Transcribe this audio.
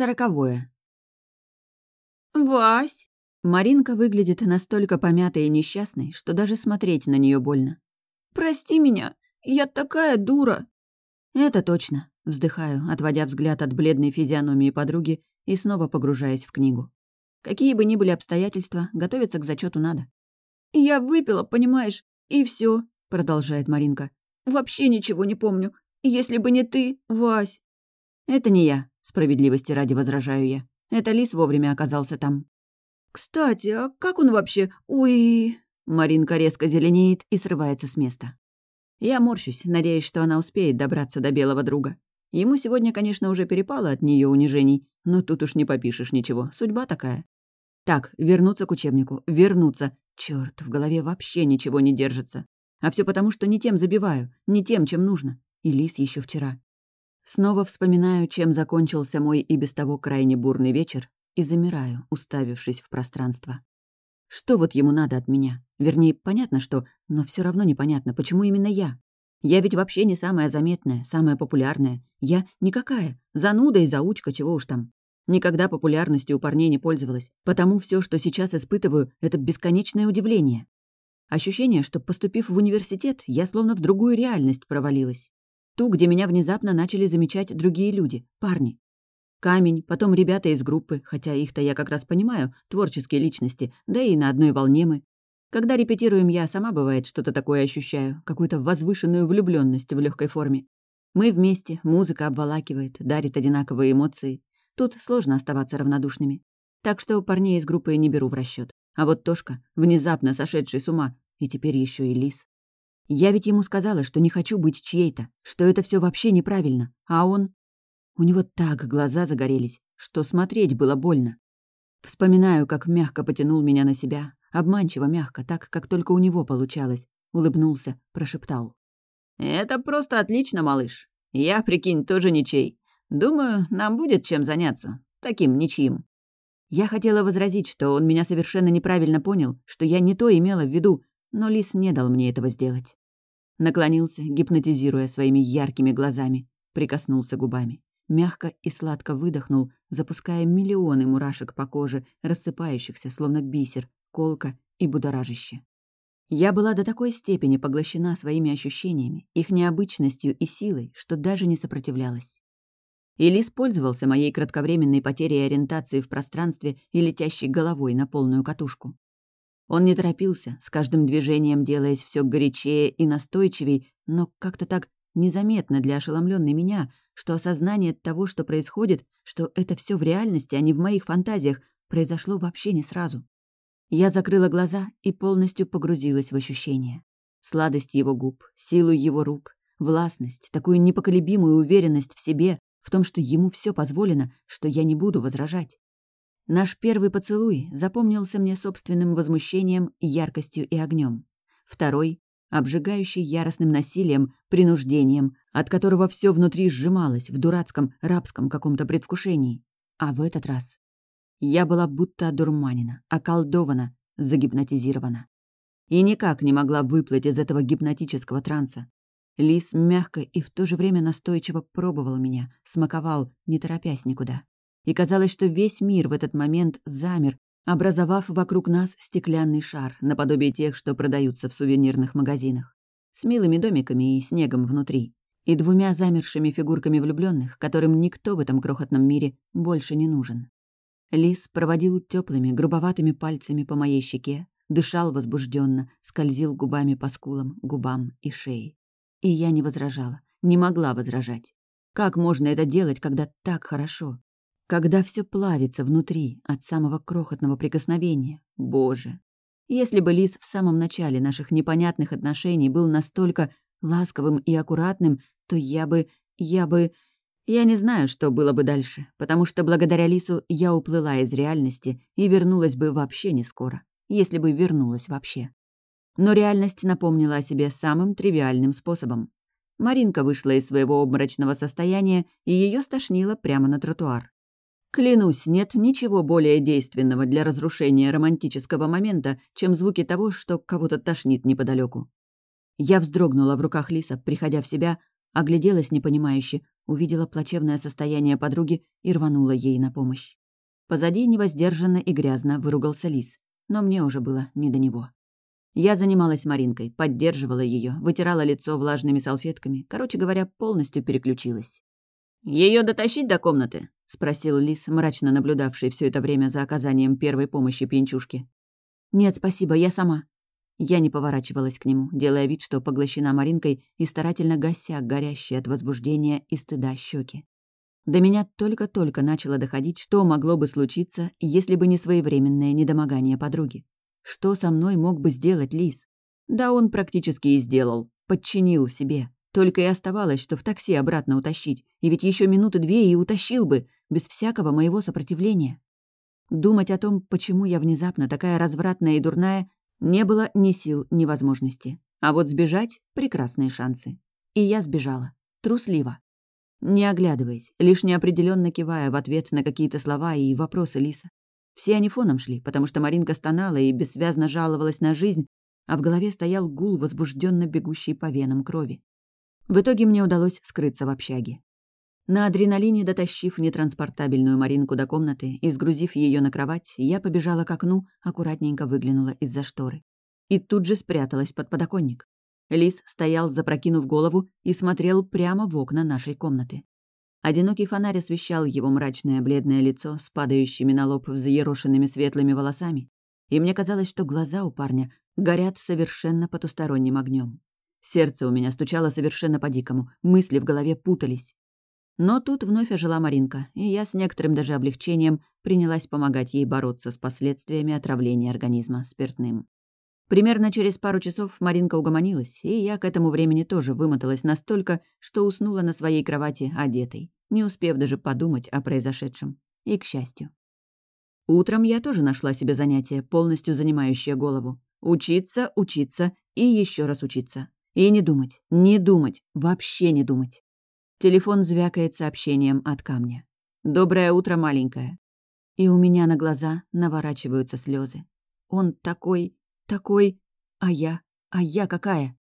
Сороковое. «Вась!» Маринка выглядит настолько помятой и несчастной, что даже смотреть на нее больно. «Прости меня, я такая дура!» «Это точно», — вздыхаю, отводя взгляд от бледной физиономии подруги и снова погружаясь в книгу. Какие бы ни были обстоятельства, готовиться к зачету надо. «Я выпила, понимаешь, и все, продолжает Маринка. «Вообще ничего не помню. Если бы не ты, Вась!» «Это не я», Справедливости ради возражаю я. Это лис вовремя оказался там. «Кстати, а как он вообще? Ой...» Маринка резко зеленеет и срывается с места. Я морщусь, надеясь, что она успеет добраться до белого друга. Ему сегодня, конечно, уже перепало от нее унижений, но тут уж не попишешь ничего, судьба такая. Так, вернуться к учебнику, вернуться. Черт, в голове вообще ничего не держится. А все потому, что не тем забиваю, не тем, чем нужно. И лис еще вчера. Снова вспоминаю, чем закончился мой и без того крайне бурный вечер, и замираю, уставившись в пространство. Что вот ему надо от меня? Вернее, понятно что, но все равно непонятно, почему именно я. Я ведь вообще не самая заметная, самая популярная. Я никакая, зануда и заучка, чего уж там. Никогда популярностью у парней не пользовалась, потому все, что сейчас испытываю, это бесконечное удивление. Ощущение, что, поступив в университет, я словно в другую реальность провалилась. Ту, где меня внезапно начали замечать другие люди, парни. Камень, потом ребята из группы, хотя их-то я как раз понимаю, творческие личности, да и на одной волне мы. Когда репетируем, я сама, бывает, что-то такое ощущаю, какую-то возвышенную влюбленность в легкой форме. Мы вместе, музыка обволакивает, дарит одинаковые эмоции. Тут сложно оставаться равнодушными. Так что парней из группы не беру в расчет. А вот Тошка, внезапно сошедший с ума, и теперь еще и Лис. Я ведь ему сказала, что не хочу быть чьей-то, что это все вообще неправильно, а он... У него так глаза загорелись, что смотреть было больно. Вспоминаю, как мягко потянул меня на себя, обманчиво мягко, так, как только у него получалось. Улыбнулся, прошептал. «Это просто отлично, малыш. Я, прикинь, тоже ничей. Думаю, нам будет чем заняться. Таким ничьим». Я хотела возразить, что он меня совершенно неправильно понял, что я не то имела в виду, но Лис не дал мне этого сделать. Наклонился, гипнотизируя своими яркими глазами, прикоснулся губами. Мягко и сладко выдохнул, запуская миллионы мурашек по коже, рассыпающихся, словно бисер, колка и будоражище. Я была до такой степени поглощена своими ощущениями, их необычностью и силой, что даже не сопротивлялась. Или использовался моей кратковременной потерей ориентации в пространстве и летящей головой на полную катушку. Он не торопился, с каждым движением делаясь все горячее и настойчивей, но как-то так незаметно для ошеломленной меня, что осознание того, что происходит, что это все в реальности, а не в моих фантазиях, произошло вообще не сразу. Я закрыла глаза и полностью погрузилась в ощущения. Сладость его губ, силу его рук, властность, такую непоколебимую уверенность в себе, в том, что ему все позволено, что я не буду возражать. Наш первый поцелуй запомнился мне собственным возмущением, яркостью и огнем. Второй — обжигающий яростным насилием, принуждением, от которого все внутри сжималось в дурацком рабском каком-то предвкушении. А в этот раз я была будто одурманена, околдована, загипнотизирована. И никак не могла выплыть из этого гипнотического транса. Лис мягко и в то же время настойчиво пробовал меня, смаковал, не торопясь никуда и казалось, что весь мир в этот момент замер, образовав вокруг нас стеклянный шар, наподобие тех, что продаются в сувенирных магазинах, с милыми домиками и снегом внутри, и двумя замершими фигурками влюбленных, которым никто в этом крохотном мире больше не нужен. Лис проводил теплыми, грубоватыми пальцами по моей щеке, дышал возбужденно, скользил губами по скулам, губам и шее. И я не возражала, не могла возражать. Как можно это делать, когда так хорошо? Когда все плавится внутри от самого крохотного прикосновения. Боже! Если бы Лис в самом начале наших непонятных отношений был настолько ласковым и аккуратным, то я бы... я бы... Я не знаю, что было бы дальше, потому что благодаря Лису я уплыла из реальности и вернулась бы вообще не скоро, если бы вернулась вообще. Но реальность напомнила о себе самым тривиальным способом. Маринка вышла из своего обморочного состояния, и ее стошнило прямо на тротуар. Клянусь, нет ничего более действенного для разрушения романтического момента, чем звуки того, что кого-то тошнит неподалеку. Я вздрогнула в руках Лиса, приходя в себя, огляделась непонимающе, увидела плачевное состояние подруги и рванула ей на помощь. Позади невоздержанно и грязно выругался лис, но мне уже было не до него. Я занималась Маринкой, поддерживала ее, вытирала лицо влажными салфетками, короче говоря, полностью переключилась. Ее дотащить до комнаты?» — спросил Лис, мрачно наблюдавший все это время за оказанием первой помощи пьянчушке. «Нет, спасибо, я сама». Я не поворачивалась к нему, делая вид, что поглощена Маринкой и старательно гася горящие от возбуждения и стыда щеки. До меня только-только начало доходить, что могло бы случиться, если бы не своевременное недомогание подруги. Что со мной мог бы сделать Лис? Да он практически и сделал. Подчинил себе. Только и оставалось, что в такси обратно утащить. И ведь еще минуты две и утащил бы, без всякого моего сопротивления. Думать о том, почему я внезапно такая развратная и дурная, не было ни сил, ни возможности. А вот сбежать — прекрасные шансы. И я сбежала. Трусливо. Не оглядываясь, лишь неопределенно кивая в ответ на какие-то слова и вопросы Лиса. Все они фоном шли, потому что Маринка стонала и бессвязно жаловалась на жизнь, а в голове стоял гул, возбужденно бегущий по венам крови. В итоге мне удалось скрыться в общаге. На адреналине, дотащив нетранспортабельную Маринку до комнаты и сгрузив ее на кровать, я побежала к окну, аккуратненько выглянула из-за шторы. И тут же спряталась под подоконник. Лис стоял, запрокинув голову, и смотрел прямо в окна нашей комнаты. Одинокий фонарь освещал его мрачное бледное лицо с падающими на лоб взъерошенными светлыми волосами, и мне казалось, что глаза у парня горят совершенно потусторонним огнем. Сердце у меня стучало совершенно по-дикому, мысли в голове путались. Но тут вновь ожила Маринка, и я с некоторым даже облегчением принялась помогать ей бороться с последствиями отравления организма спиртным. Примерно через пару часов Маринка угомонилась, и я к этому времени тоже вымоталась настолько, что уснула на своей кровати одетой, не успев даже подумать о произошедшем. И к счастью. Утром я тоже нашла себе занятие, полностью занимающее голову. Учиться, учиться и еще раз учиться. И не думать, не думать, вообще не думать. Телефон звякает сообщением от камня. «Доброе утро, маленькая». И у меня на глаза наворачиваются слезы. Он такой такой... А я? А я какая?